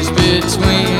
between.